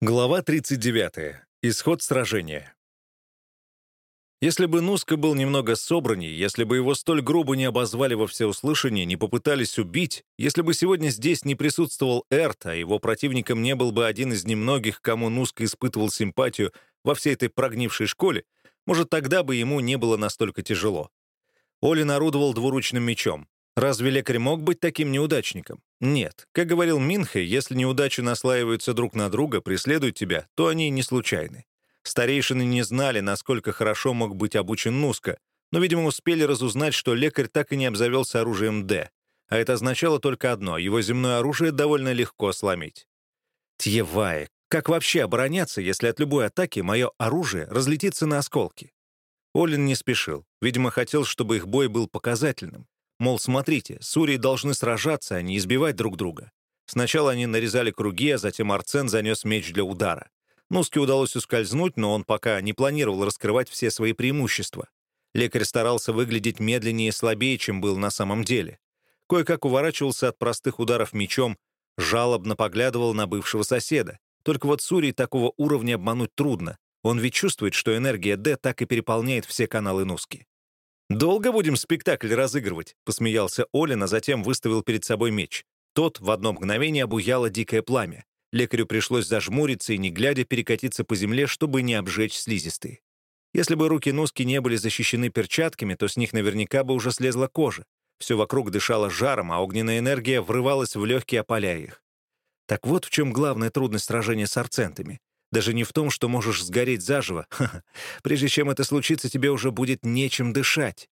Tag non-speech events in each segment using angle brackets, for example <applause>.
Глава 39. Исход сражения. Если бы Нуска был немного собранней, если бы его столь грубо не обозвали во всеуслышание, не попытались убить, если бы сегодня здесь не присутствовал Эрт, а его противником не был бы один из немногих, кому Нуска испытывал симпатию во всей этой прогнившей школе, может, тогда бы ему не было настолько тяжело. Олин орудовал двуручным мечом. Разве лекарь мог быть таким неудачником? Нет. Как говорил Минхе, если неудачи наслаиваются друг на друга, преследуют тебя, то они не случайны. Старейшины не знали, насколько хорошо мог быть обучен Нуска, но, видимо, успели разузнать, что лекарь так и не обзавелся оружием «Д». А это означало только одно — его земное оружие довольно легко сломить. Тьевае, как вообще обороняться, если от любой атаки мое оружие разлетится на осколки? Олин не спешил. Видимо, хотел, чтобы их бой был показательным. Мол, смотрите, сурии должны сражаться, а не избивать друг друга. Сначала они нарезали круги, а затем Арцен занес меч для удара. Нуске удалось ускользнуть, но он пока не планировал раскрывать все свои преимущества. Лекарь старался выглядеть медленнее и слабее, чем был на самом деле. Кое-как уворачивался от простых ударов мечом, жалобно поглядывал на бывшего соседа. Только вот Сурий такого уровня обмануть трудно. Он ведь чувствует, что энергия Д так и переполняет все каналы Нуски. «Долго будем спектакль разыгрывать?» — посмеялся Олин, а затем выставил перед собой меч. Тот в одно мгновение обуяло дикое пламя. Лекарю пришлось зажмуриться и, не глядя, перекатиться по земле, чтобы не обжечь слизистые. Если бы руки Носки не были защищены перчатками, то с них наверняка бы уже слезла кожа. Все вокруг дышало жаром, а огненная энергия врывалась в легкие, опаляя их. Так вот в чем главная трудность сражения с арцентами. Даже не в том, что можешь сгореть заживо. <laughs> Прежде чем это случится, тебе уже будет нечем дышать.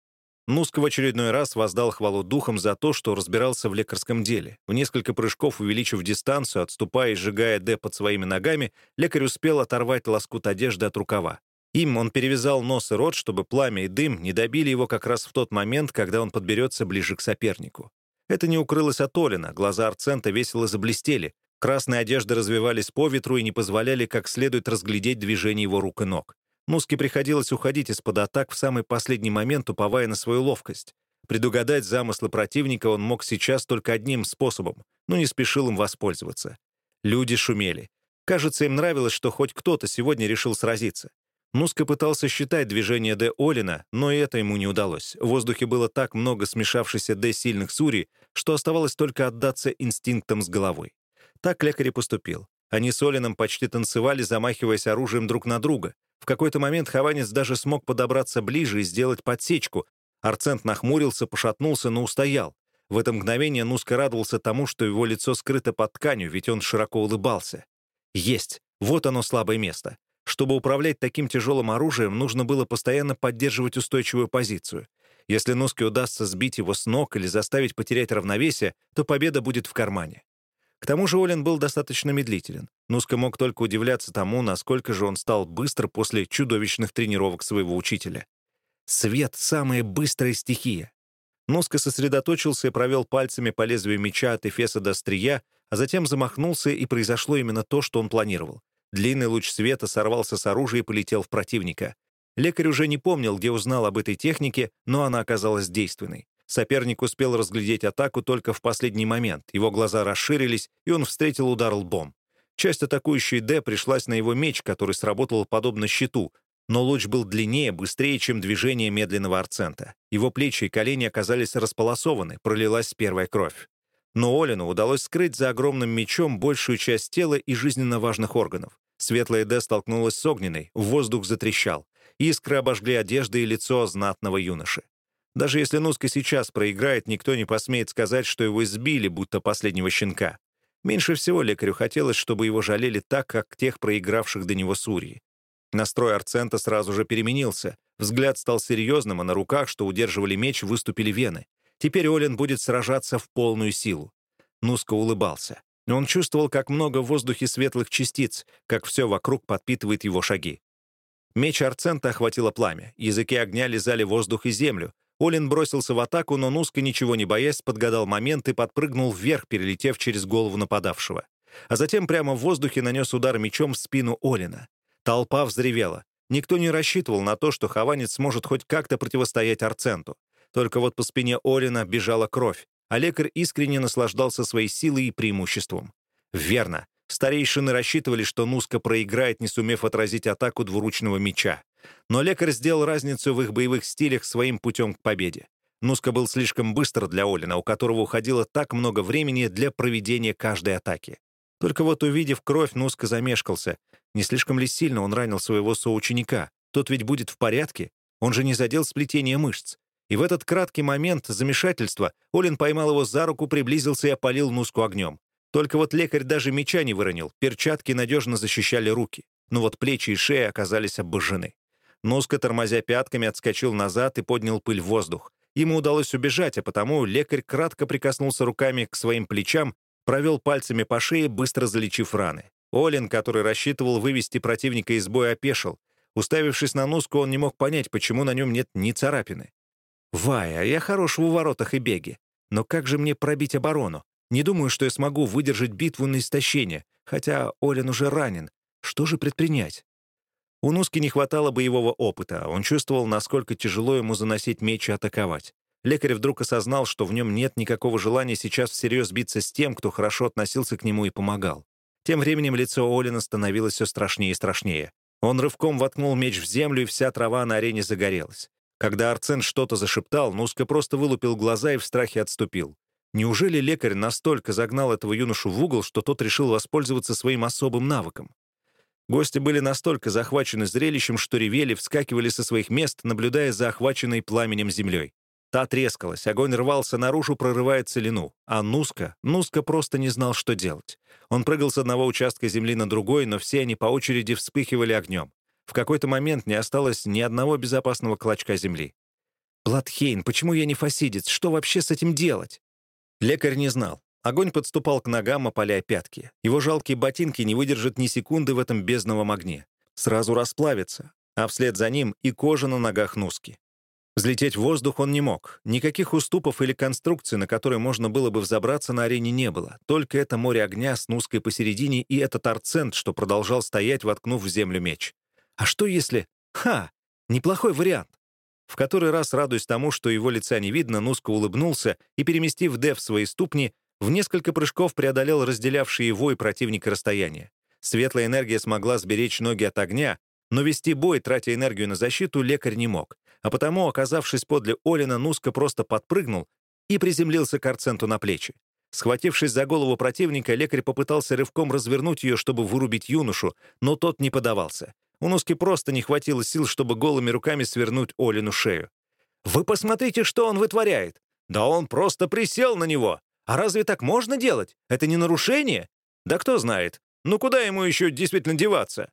Нуск в очередной раз воздал хвалу духом за то, что разбирался в лекарском деле. В несколько прыжков, увеличив дистанцию, отступая и сжигая Д под своими ногами, лекарь успел оторвать лоскут одежды от рукава. Им он перевязал нос и рот, чтобы пламя и дым не добили его как раз в тот момент, когда он подберется ближе к сопернику. Это не укрылось от Олина, глаза Арцента весело заблестели. Красные одежды развивались по ветру и не позволяли как следует разглядеть движение его рук и ног. Нуске приходилось уходить из-под атак в самый последний момент, уповая на свою ловкость. Предугадать замыслы противника он мог сейчас только одним способом, но не спешил им воспользоваться. Люди шумели. Кажется, им нравилось, что хоть кто-то сегодня решил сразиться. Нуска пытался считать движение Д. Олина, но и это ему не удалось. В воздухе было так много смешавшихся Д. сильных сури, что оставалось только отдаться инстинктам с головой. Так лекарь и поступил. Они с Олином почти танцевали, замахиваясь оружием друг на друга. В какой-то момент Хованец даже смог подобраться ближе и сделать подсечку. Арцент нахмурился, пошатнулся, но устоял. В это мгновение Нуска радовался тому, что его лицо скрыто под тканью, ведь он широко улыбался. Есть. Вот оно слабое место. Чтобы управлять таким тяжелым оружием, нужно было постоянно поддерживать устойчивую позицию. Если Нуске удастся сбить его с ног или заставить потерять равновесие, то победа будет в кармане. К тому же Олин был достаточно медлителен. Нуска мог только удивляться тому, насколько же он стал быстро после чудовищных тренировок своего учителя. Свет — самая быстрая стихия. Нуска сосредоточился и провел пальцами по лезвию меча от эфеса до острия, а затем замахнулся, и произошло именно то, что он планировал. Длинный луч света сорвался с оружия и полетел в противника. Лекарь уже не помнил, где узнал об этой технике, но она оказалась действенной. Соперник успел разглядеть атаку только в последний момент. Его глаза расширились, и он встретил удар лбом. Часть атакующей «Д» пришлась на его меч, который сработал подобно щиту, но луч был длиннее, быстрее, чем движение медленного арцента. Его плечи и колени оказались располосованы, пролилась первая кровь. Но Олину удалось скрыть за огромным мечом большую часть тела и жизненно важных органов. Светлая «Д» столкнулась с огненной, воздух затрещал. Искры обожгли одежды и лицо знатного юноши. Даже если Нуска сейчас проиграет, никто не посмеет сказать, что его избили, будто последнего щенка. Меньше всего лекарю хотелось, чтобы его жалели так, как тех проигравших до него Сурьи. Настрой Арцента сразу же переменился. Взгляд стал серьезным, а на руках, что удерживали меч, выступили вены. Теперь Олен будет сражаться в полную силу. Нуска улыбался. Он чувствовал, как много в воздухе светлых частиц, как все вокруг подпитывает его шаги. Меч Арцента охватило пламя. Языки огня лизали воздух и землю. Олин бросился в атаку, но Нуска, ничего не боясь, подгадал момент и подпрыгнул вверх, перелетев через голову нападавшего. А затем прямо в воздухе нанес удар мечом в спину Олина. Толпа взревела. Никто не рассчитывал на то, что Хованец сможет хоть как-то противостоять Арценту. Только вот по спине Олина бежала кровь, а лекарь искренне наслаждался своей силой и преимуществом. Верно. Старейшины рассчитывали, что Нуска проиграет, не сумев отразить атаку двуручного меча. Но лекарь сделал разницу в их боевых стилях своим путем к победе. Нуска был слишком быстр для Олина, у которого уходило так много времени для проведения каждой атаки. Только вот увидев кровь, Нуска замешкался. Не слишком ли сильно он ранил своего соученика? Тот ведь будет в порядке? Он же не задел сплетение мышц. И в этот краткий момент замешательства Олин поймал его за руку, приблизился и опалил Нуску огнем. Только вот лекарь даже меча не выронил, перчатки надежно защищали руки. Но вот плечи и шея оказались обожжены. Нуска, тормозя пятками, отскочил назад и поднял пыль в воздух. Ему удалось убежать, а потому лекарь кратко прикоснулся руками к своим плечам, провел пальцами по шее, быстро залечив раны. Олин, который рассчитывал вывести противника из боя, опешил. Уставившись на Нуску, он не мог понять, почему на нем нет ни царапины. «Вай, а я хорош в уворотах и беге. Но как же мне пробить оборону? Не думаю, что я смогу выдержать битву на истощение, хотя Олин уже ранен. Что же предпринять?» У Нуски не хватало боевого опыта, он чувствовал, насколько тяжело ему заносить меч и атаковать. Лекарь вдруг осознал, что в нем нет никакого желания сейчас всерьез биться с тем, кто хорошо относился к нему и помогал. Тем временем лицо Олина становилось все страшнее и страшнее. Он рывком воткнул меч в землю, и вся трава на арене загорелась. Когда Арцен что-то зашептал, Нуска просто вылупил глаза и в страхе отступил. Неужели лекарь настолько загнал этого юношу в угол, что тот решил воспользоваться своим особым навыком? Гости были настолько захвачены зрелищем, что ревели, вскакивали со своих мест, наблюдая за охваченной пламенем землей. Та трескалась, огонь рвался наружу, прорывая целину. А Нуска, Нуска просто не знал, что делать. Он прыгал с одного участка земли на другой, но все они по очереди вспыхивали огнем. В какой-то момент не осталось ни одного безопасного клочка земли. «Бладхейн, почему я не фасидец? Что вообще с этим делать?» Лекарь не знал. Огонь подступал к ногам, опаляя пятки. Его жалкие ботинки не выдержат ни секунды в этом бездновом огне. Сразу расплавится, а вслед за ним и кожа на ногах Нуски. Взлететь в воздух он не мог. Никаких уступов или конструкций, на которые можно было бы взобраться на арене, не было. Только это море огня с Нуской посередине и этот арцент, что продолжал стоять, воткнув в землю меч. А что если... Ха! Неплохой вариант. В который раз, радуясь тому, что его лица не видно, Нуско улыбнулся и, переместив Дев свои ступни, в несколько прыжков преодолел разделявшие его и противника расстояние. Светлая энергия смогла сберечь ноги от огня, но вести бой, тратя энергию на защиту, лекарь не мог. А потому, оказавшись подле Олина, Нуска просто подпрыгнул и приземлился к Арценту на плечи. Схватившись за голову противника, лекарь попытался рывком развернуть ее, чтобы вырубить юношу, но тот не подавался. У Нуски просто не хватило сил, чтобы голыми руками свернуть Олину шею. «Вы посмотрите, что он вытворяет! Да он просто присел на него! А разве так можно делать? Это не нарушение? Да кто знает. Ну куда ему еще действительно деваться?»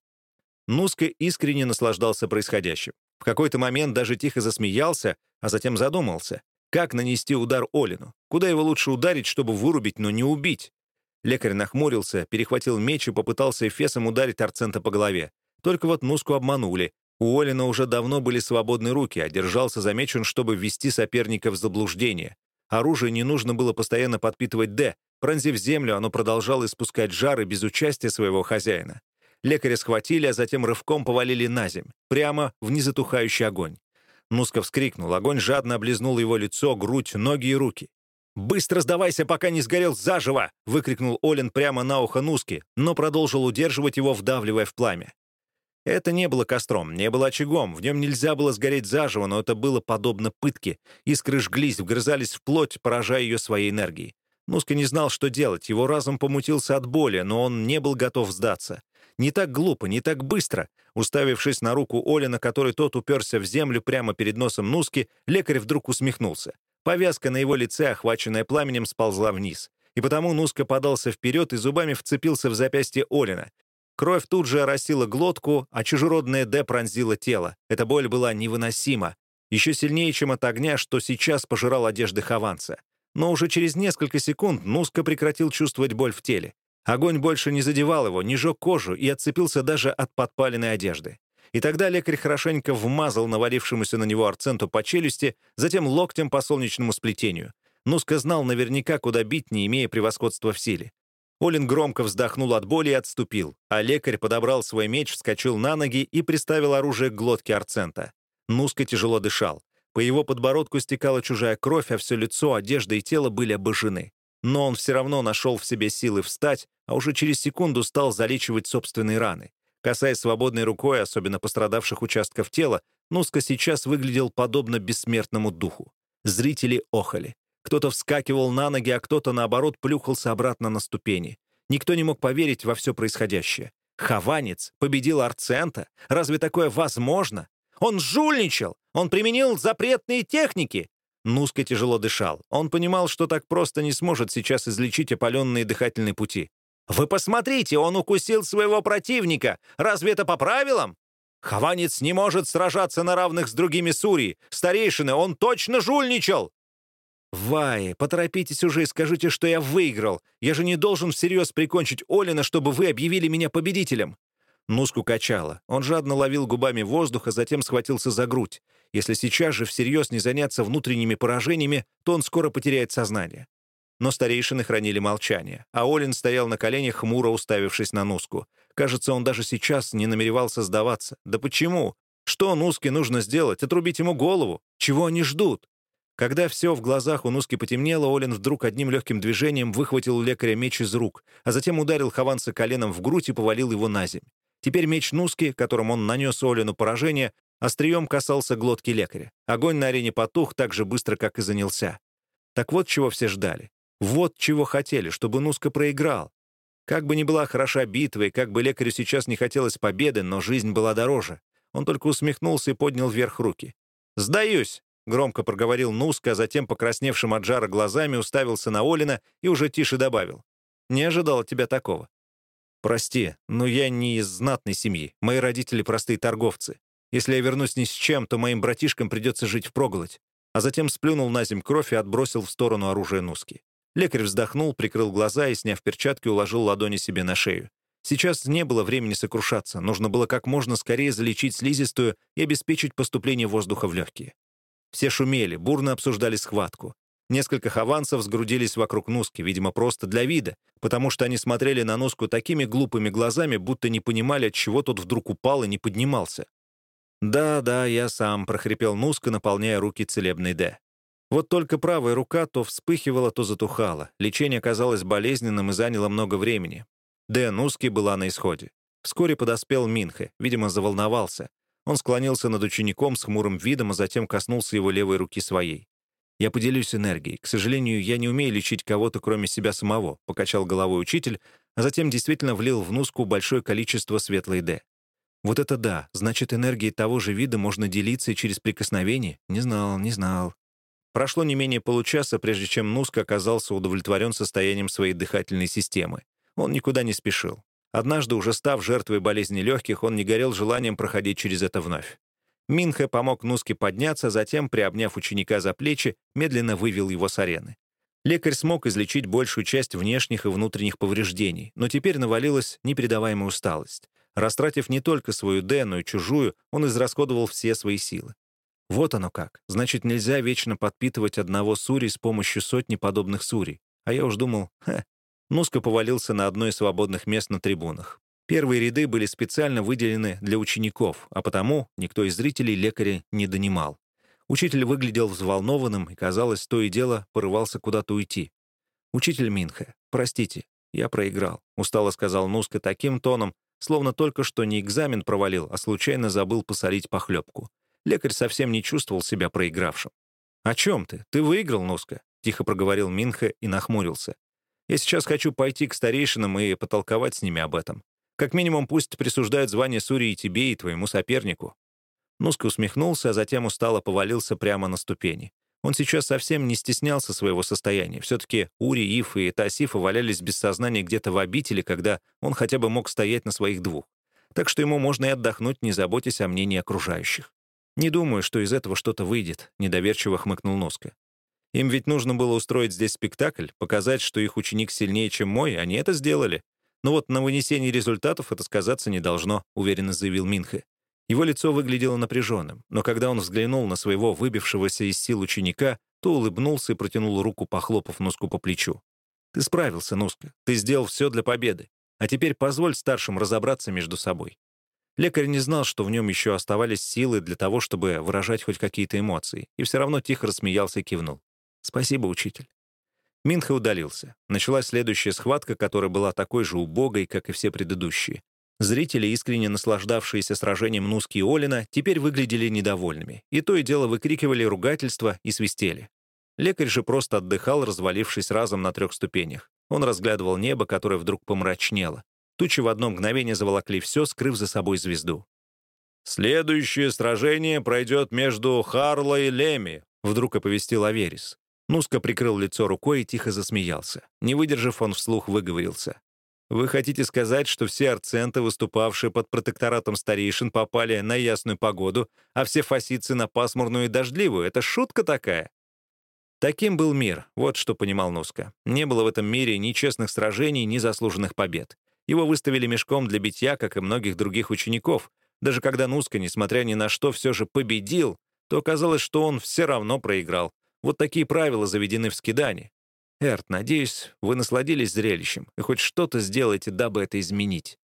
Нуска искренне наслаждался происходящим. В какой-то момент даже тихо засмеялся, а затем задумался. Как нанести удар Олину? Куда его лучше ударить, чтобы вырубить, но не убить? Лекарь нахмурился, перехватил меч и попытался эфесом ударить Арцента по голове. Только вот Нуску обманули. У Олина уже давно были свободны руки, а держался замечен, чтобы ввести соперника в заблуждение. Оружие не нужно было постоянно подпитывать «Д». Пронзив землю, оно продолжало испускать жары без участия своего хозяина. Лекаря схватили, а затем рывком повалили на земь, прямо в незатухающий огонь. Нуска вскрикнул, огонь жадно облизнул его лицо, грудь, ноги и руки. «Быстро сдавайся, пока не сгорел заживо!» — выкрикнул Олин прямо на ухо Нуски, но продолжил удерживать его, вдавливая в пламя. Это не было костром, не было очагом, в нем нельзя было сгореть заживо, но это было подобно пытке. Искры жглись, вгрызались в плоть, поражая ее своей энергией. Нуска не знал, что делать, его разум помутился от боли, но он не был готов сдаться. Не так глупо, не так быстро. Уставившись на руку Оли, на которой тот уперся в землю прямо перед носом Нуски, лекарь вдруг усмехнулся. Повязка на его лице, охваченная пламенем, сползла вниз. И потому Нуска подался вперед и зубами вцепился в запястье Олина. Кровь тут же оросила глотку, а чужеродное «Д» пронзило тело. Эта боль была невыносима. Еще сильнее, чем от огня, что сейчас пожирал одежды Хованца. Но уже через несколько секунд Нуска прекратил чувствовать боль в теле. Огонь больше не задевал его, не жег кожу и отцепился даже от подпаленной одежды. И тогда лекарь хорошенько вмазал навалившемуся на него арценту по челюсти, затем локтем по солнечному сплетению. Нуска знал наверняка, куда бить, не имея превосходства в силе. Олин громко вздохнул от боли и отступил, а лекарь подобрал свой меч, вскочил на ноги и приставил оружие к глотке Арцента. Нуска тяжело дышал. По его подбородку стекала чужая кровь, а все лицо, одежда и тело были обожжены. но он все равно нашел в себе силы встать, а уже через секунду стал залечивать собственные раны. Касаясь свободной рукой, особенно пострадавших участков тела, Нуска сейчас выглядел подобно бессмертному духу. Зрители охали. Кто-то вскакивал на ноги, а кто-то, наоборот, плюхался обратно на ступени. Никто не мог поверить во все происходящее. Хованец победил Арцента? Разве такое возможно? Он жульничал! Он применил запретные техники! Нуска тяжело дышал. Он понимал, что так просто не сможет сейчас излечить опаленные дыхательные пути. «Вы посмотрите, он укусил своего противника! Разве это по правилам?» «Хованец не может сражаться на равных с другими Сури! Старейшины, он точно жульничал!» «Вай, поторопитесь уже и скажите, что я выиграл. Я же не должен всерьез прикончить Олина, чтобы вы объявили меня победителем». Нуску качало. Он жадно ловил губами воздух, а затем схватился за грудь. Если сейчас же всерьез не заняться внутренними поражениями, то он скоро потеряет сознание. Но старейшины хранили молчание, а Олин стоял на коленях, хмуро уставившись на Нуску. Кажется, он даже сейчас не намеревался сдаваться. Да почему? Что Нуске нужно сделать? Отрубить ему голову? Чего они ждут? Когда все в глазах у Нуски потемнело, Олин вдруг одним легким движением выхватил лекаря меч из рук, а затем ударил Хованца коленом в грудь и повалил его на земь. Теперь меч Нуски, которым он нанес Олину поражение, острием касался глотки лекаря. Огонь на арене потух так же быстро, как и занялся. Так вот, чего все ждали. Вот чего хотели, чтобы Нуска проиграл. Как бы ни была хороша битва, и как бы лекарю сейчас не хотелось победы, но жизнь была дороже. Он только усмехнулся и поднял вверх руки. «Сдаюсь!» — громко проговорил Нуска, а затем, покрасневшим от жара глазами, уставился на Олина и уже тише добавил. «Не ожидал от тебя такого». «Прости, но я не из знатной семьи. Мои родители простые торговцы. Если я вернусь ни с чем, то моим братишкам придется жить впроголодь». А затем сплюнул на земь кровь и отбросил в сторону оружие Нуски. Лекарь вздохнул, прикрыл глаза и, сняв перчатки, уложил ладони себе на шею. Сейчас не было времени сокрушаться, нужно было как можно скорее залечить слизистую и обеспечить поступление воздуха в легкие. Все шумели, бурно обсуждали схватку. Несколько хованцев сгрудились вокруг Нуски, видимо, просто для вида, потому что они смотрели на Нуску такими глупыми глазами, будто не понимали, от чего тот вдруг упал и не поднимался. «Да, да, я сам», — прохрипел Нуска, наполняя руки целебной «Д». Вот только правая рука то вспыхивала, то затухала. Лечение казалось болезненным и заняло много времени. Д. Нуски была на исходе. Вскоре подоспел Минхе, видимо, заволновался. Он склонился над учеником с хмурым видом, а затем коснулся его левой руки своей. «Я поделюсь энергией. К сожалению, я не умею лечить кого-то, кроме себя самого», — покачал головой учитель, а затем действительно влил в Нуску большое количество светлой «Д». «Вот это да! Значит, энергией того же вида можно делиться и через прикосновение? Не знал, не знал». Прошло не менее получаса, прежде чем Нуска оказался удовлетворен состоянием своей дыхательной системы. Он никуда не спешил. Однажды, уже став жертвой болезни легких, он не горел желанием проходить через это вновь. Минхе помог Нуске подняться, затем, приобняв ученика за плечи, медленно вывел его с арены. Лекарь смог излечить большую часть внешних и внутренних повреждений, но теперь навалилась непередаваемая усталость. Растратив не только свою Д, но и чужую, он израсходовал все свои силы. Вот оно как. Значит, нельзя вечно подпитывать одного сури с помощью сотни подобных сурей. А я уж думал, ха, Нуска повалился на одно из свободных мест на трибунах. Первые ряды были специально выделены для учеников, а потому никто из зрителей лекаря не донимал. Учитель выглядел взволнованным и, казалось, то и дело порывался куда-то уйти. «Учитель Минха, простите, я проиграл», — устало сказал Нуска таким тоном, словно только что не экзамен провалил, а случайно забыл посолить похлебку. Лекарь совсем не чувствовал себя проигравшим. «О чем ты? Ты выиграл, Нуска?» — тихо проговорил Минха и нахмурился. Я сейчас хочу пойти к старейшинам и потолковать с ними об этом. Как минимум пусть присуждают звание Сури и тебе, и твоему сопернику». Нуска усмехнулся, а затем устало повалился прямо на ступени. Он сейчас совсем не стеснялся своего состояния. Все-таки Ури, Иф и Тасифа валялись без сознания где-то в обители, когда он хотя бы мог стоять на своих двух. Так что ему можно и отдохнуть, не заботясь о мнении окружающих. «Не думаю, что из этого что-то выйдет», — недоверчиво хмыкнул Носка. Им ведь нужно было устроить здесь спектакль, показать, что их ученик сильнее, чем мой, они это сделали. Но вот на вынесении результатов это сказаться не должно, уверенно заявил Минхе. Его лицо выглядело напряженным, но когда он взглянул на своего выбившегося из сил ученика, то улыбнулся и протянул руку, похлопав Нуску по плечу. «Ты справился, Нуска. Ты сделал все для победы. А теперь позволь старшим разобраться между собой». Лекарь не знал, что в нем еще оставались силы для того, чтобы выражать хоть какие-то эмоции, и все равно тихо рассмеялся и кивнул. «Спасибо, учитель». Минха удалился. Началась следующая схватка, которая была такой же убогой, как и все предыдущие. Зрители, искренне наслаждавшиеся сражением Нуски и Олина, теперь выглядели недовольными, и то и дело выкрикивали ругательства и свистели. Лекарь же просто отдыхал, развалившись разом на трех ступенях. Он разглядывал небо, которое вдруг помрачнело. Тучи в одно мгновение заволокли все, скрыв за собой звезду. «Следующее сражение пройдет между Харло и Леми», — вдруг оповестил Аверис. Нуска прикрыл лицо рукой и тихо засмеялся. Не выдержав, он вслух выговорился. «Вы хотите сказать, что все арценты, выступавшие под протекторатом старейшин, попали на ясную погоду, а все фасицы на пасмурную и дождливую? Это шутка такая?» Таким был мир, вот что понимал Нуска. Не было в этом мире ни честных сражений, ни заслуженных побед. Его выставили мешком для битья, как и многих других учеников. Даже когда Нуска, несмотря ни на что, все же победил, то оказалось, что он все равно проиграл. Вот такие правила заведены в скидане. Эрт, надеюсь, вы насладились зрелищем и хоть что-то сделаете, дабы это изменить.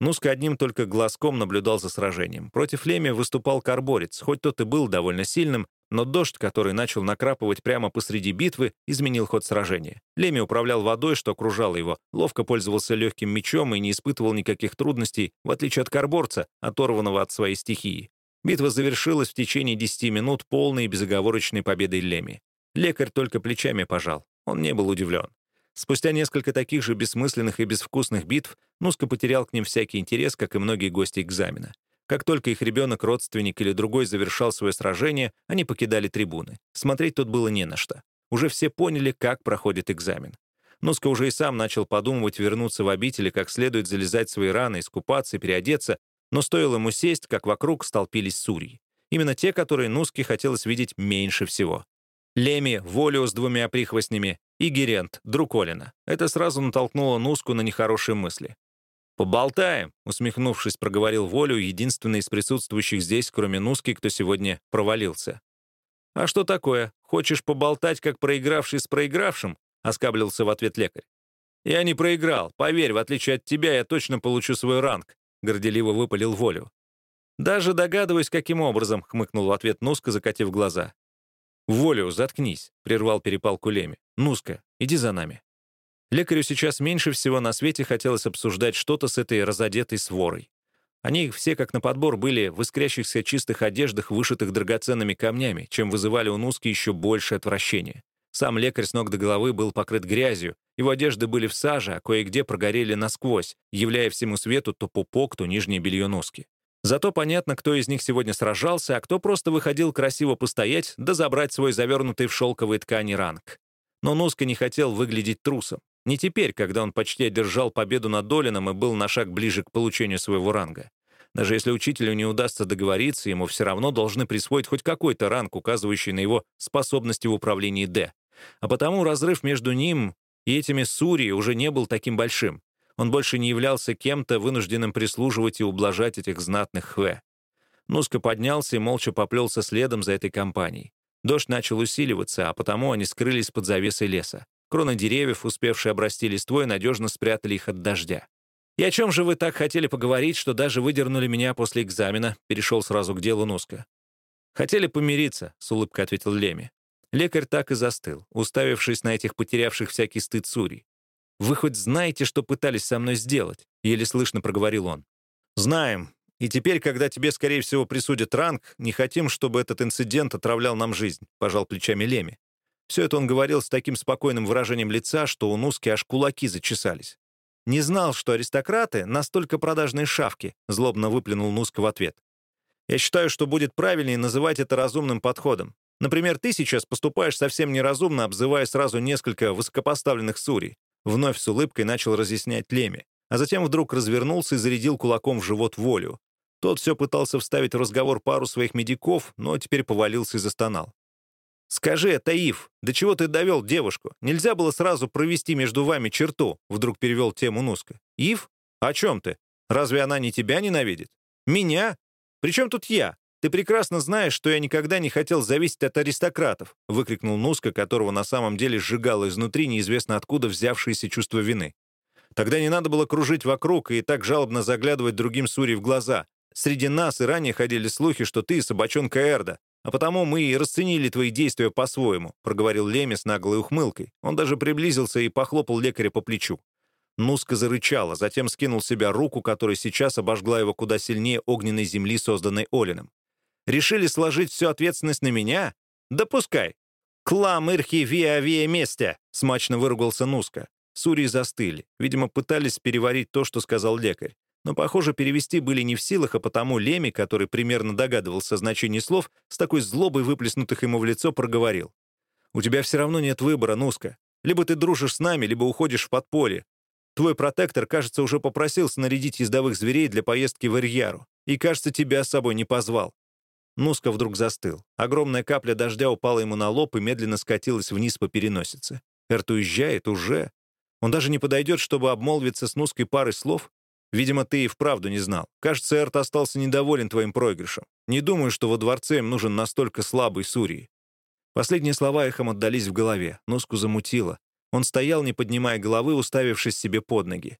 Нуска одним только глазком наблюдал за сражением. Против Леми выступал карборец, хоть тот и был довольно сильным, но дождь, который начал накрапывать прямо посреди битвы, изменил ход сражения. Леми управлял водой, что окружало его, ловко пользовался легким мечом и не испытывал никаких трудностей, в отличие от карборца, оторванного от своей стихии. Битва завершилась в течение 10 минут полной и безоговорочной победой Леми. Лекарь только плечами пожал. Он не был удивлен. Спустя несколько таких же бессмысленных и безвкусных битв Нуска потерял к ним всякий интерес, как и многие гости экзамена. Как только их ребенок, родственник или другой завершал свое сражение, они покидали трибуны. Смотреть тут было не на что. Уже все поняли, как проходит экзамен. Нуска уже и сам начал подумывать вернуться в обители, как следует залезать свои раны, искупаться, переодеться, но стоило ему сесть, как вокруг столпились сурьи. Именно те, которые Нуске хотелось видеть меньше всего. Леми, Волио с двумя прихвостнями и Герент, друг Олина. Это сразу натолкнуло Нуску на нехорошие мысли. «Поболтаем», — усмехнувшись, проговорил Волю, единственный из присутствующих здесь, кроме Нуски, кто сегодня провалился. «А что такое? Хочешь поболтать, как проигравший с проигравшим?» — оскаблился в ответ лекарь. «Я не проиграл. Поверь, в отличие от тебя, я точно получу свой ранг», — горделиво выпалил Волю. «Даже догадываюсь, каким образом», — хмыкнул в ответ Нуска, закатив глаза. «Волю, заткнись», — прервал перепалку Леми. «Нуска, иди за нами». Лекарю сейчас меньше всего на свете хотелось обсуждать что-то с этой разодетой сворой. Они все, как на подбор, были в искрящихся чистых одеждах, вышитых драгоценными камнями, чем вызывали у Нуски еще больше отвращения. Сам лекарь с ног до головы был покрыт грязью, его одежды были в саже, а кое-где прогорели насквозь, являя всему свету то пупок, то нижнее белье Нуски. Зато понятно, кто из них сегодня сражался, а кто просто выходил красиво постоять да забрать свой завернутый в шелковые ткани ранг. Но Нуска не хотел выглядеть трусом. Не теперь, когда он почти одержал победу над Долином и был на шаг ближе к получению своего ранга. Даже если учителю не удастся договориться, ему все равно должны присвоить хоть какой-то ранг, указывающий на его способности в управлении Д. А потому разрыв между ним и этими Сури уже не был таким большим. Он больше не являлся кем-то, вынужденным прислуживать и ублажать этих знатных хве. Нуска поднялся и молча поплелся следом за этой компанией. Дождь начал усиливаться, а потому они скрылись под завесой леса. Кроны деревьев, успевшие обрасти листвой, надежно спрятали их от дождя. «И о чем же вы так хотели поговорить, что даже выдернули меня после экзамена?» перешел сразу к делу Нуска. «Хотели помириться», — с улыбкой ответил Леми. Лекарь так и застыл, уставившись на этих потерявших всякий стыд сурий. «Вы хоть знаете, что пытались со мной сделать?» — еле слышно проговорил он. «Знаем. И теперь, когда тебе, скорее всего, присудят ранг, не хотим, чтобы этот инцидент отравлял нам жизнь», — пожал плечами Леми. Все это он говорил с таким спокойным выражением лица, что у Нуски аж кулаки зачесались. «Не знал, что аристократы — настолько продажные шавки», — злобно выплюнул Нуска в ответ. «Я считаю, что будет правильнее называть это разумным подходом. Например, ты сейчас поступаешь совсем неразумно, обзывая сразу несколько высокопоставленных сурей. Вновь с улыбкой начал разъяснять Леми, а затем вдруг развернулся и зарядил кулаком в живот волю. Тот все пытался вставить в разговор пару своих медиков, но теперь повалился и застонал. «Скажи, Ив, до чего ты довел девушку? Нельзя было сразу провести между вами черту», — вдруг перевел тему Нуска. «Ив? О чем ты? Разве она не тебя ненавидит? Меня? Причем тут я? Ты прекрасно знаешь, что я никогда не хотел зависеть от аристократов», — выкрикнул Нуска, которого на самом деле сжигало изнутри неизвестно откуда взявшееся чувство вины. Тогда не надо было кружить вокруг и так жалобно заглядывать другим Сури в глаза. Среди нас и ранее ходили слухи, что ты собачонка Эрда. А потому мы и расценили твои действия по-своему», — проговорил Леми с наглой ухмылкой. Он даже приблизился и похлопал лекаря по плечу. Нуска зарычала, затем скинул с себя руку, которая сейчас обожгла его куда сильнее огненной земли, созданной Олином. «Решили сложить всю ответственность на меня? Да пускай! «Клам ирхи виа виа месте!» — смачно выругался Нуска. Сурии застыли. Видимо, пытались переварить то, что сказал лекарь. Но, похоже, перевести были не в силах, а потому Леми, который примерно догадывался о значении слов, с такой злобой, выплеснутых ему в лицо, проговорил. «У тебя все равно нет выбора, Нуска. Либо ты дружишь с нами, либо уходишь в подполье. Твой протектор, кажется, уже попросил снарядить ездовых зверей для поездки в Ирьяру. И, кажется, тебя с собой не позвал. Нуска вдруг застыл. Огромная капля дождя упала ему на лоб и медленно скатилась вниз по переносице. Эрт уезжает уже. Он даже не подойдет, чтобы обмолвиться с Нуской парой слов? Видимо, ты и вправду не знал. Кажется, Эрт остался недоволен твоим проигрышем. Не думаю, что во дворце им нужен настолько слабый Сурий. Последние слова эхом отдались в голове. Нуску замутило. Он стоял, не поднимая головы, уставившись себе под ноги.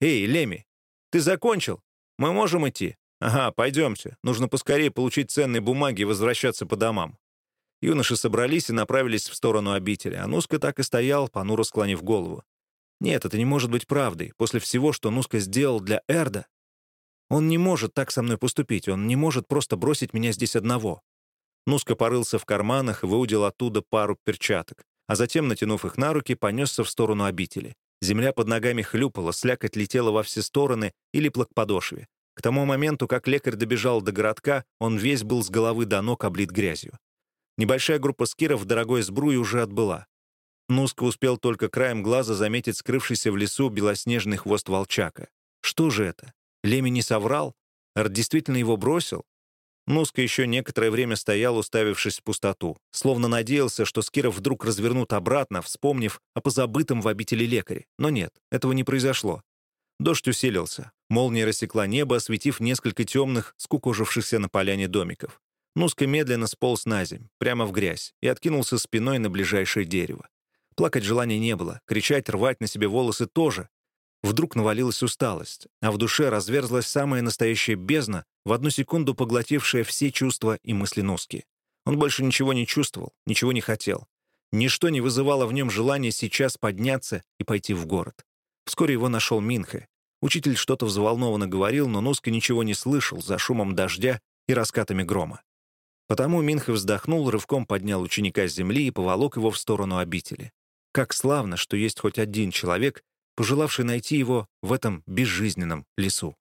«Эй, Леми, ты закончил? Мы можем идти?» «Ага, пойдемте. Нужно поскорее получить ценные бумаги и возвращаться по домам». Юноши собрались и направились в сторону обители, а Нуска так и стоял, понуро склонив голову. Нет, это не может быть правдой. После всего, что Нуска сделал для Эрда, он не может так со мной поступить, он не может просто бросить меня здесь одного. Нуска порылся в карманах и выудил оттуда пару перчаток, а затем, натянув их на руки, понесся в сторону обители. Земля под ногами хлюпала, слякоть летела во все стороны и липла к подошве. К тому моменту, как лекарь добежал до городка, он весь был с головы до ног облит грязью. Небольшая группа скиров в дорогой сбруи уже отбыла. Нуска успел только краем глаза заметить скрывшийся в лесу белоснежный хвост волчака. Что же это? Леми не соврал? Эр действительно его бросил? Нуска еще некоторое время стоял, уставившись в пустоту, словно надеялся, что скиров вдруг развернут обратно, вспомнив о позабытом в обители лекаре. Но нет, этого не произошло. Дождь усилился. Молния рассекла небо, осветив несколько темных, скукожившихся на поляне домиков. Нуска медленно сполз на земь, прямо в грязь, и откинулся спиной на ближайшее дерево. Плакать желания не было, кричать, рвать на себе волосы тоже. Вдруг навалилась усталость, а в душе разверзлась самая настоящая бездна, в одну секунду поглотившая все чувства и мысли Нуски. Он больше ничего не чувствовал, ничего не хотел. Ничто не вызывало в нем желания сейчас подняться и пойти в город. Вскоре его нашел Минхе. Учитель что-то взволнованно говорил, но Нуска ничего не слышал за шумом дождя и раскатами грома. Потому Минхе вздохнул, рывком поднял ученика с земли и поволок его в сторону обители. Как славно, что есть хоть один человек, пожелавший найти его в этом безжизненном лесу.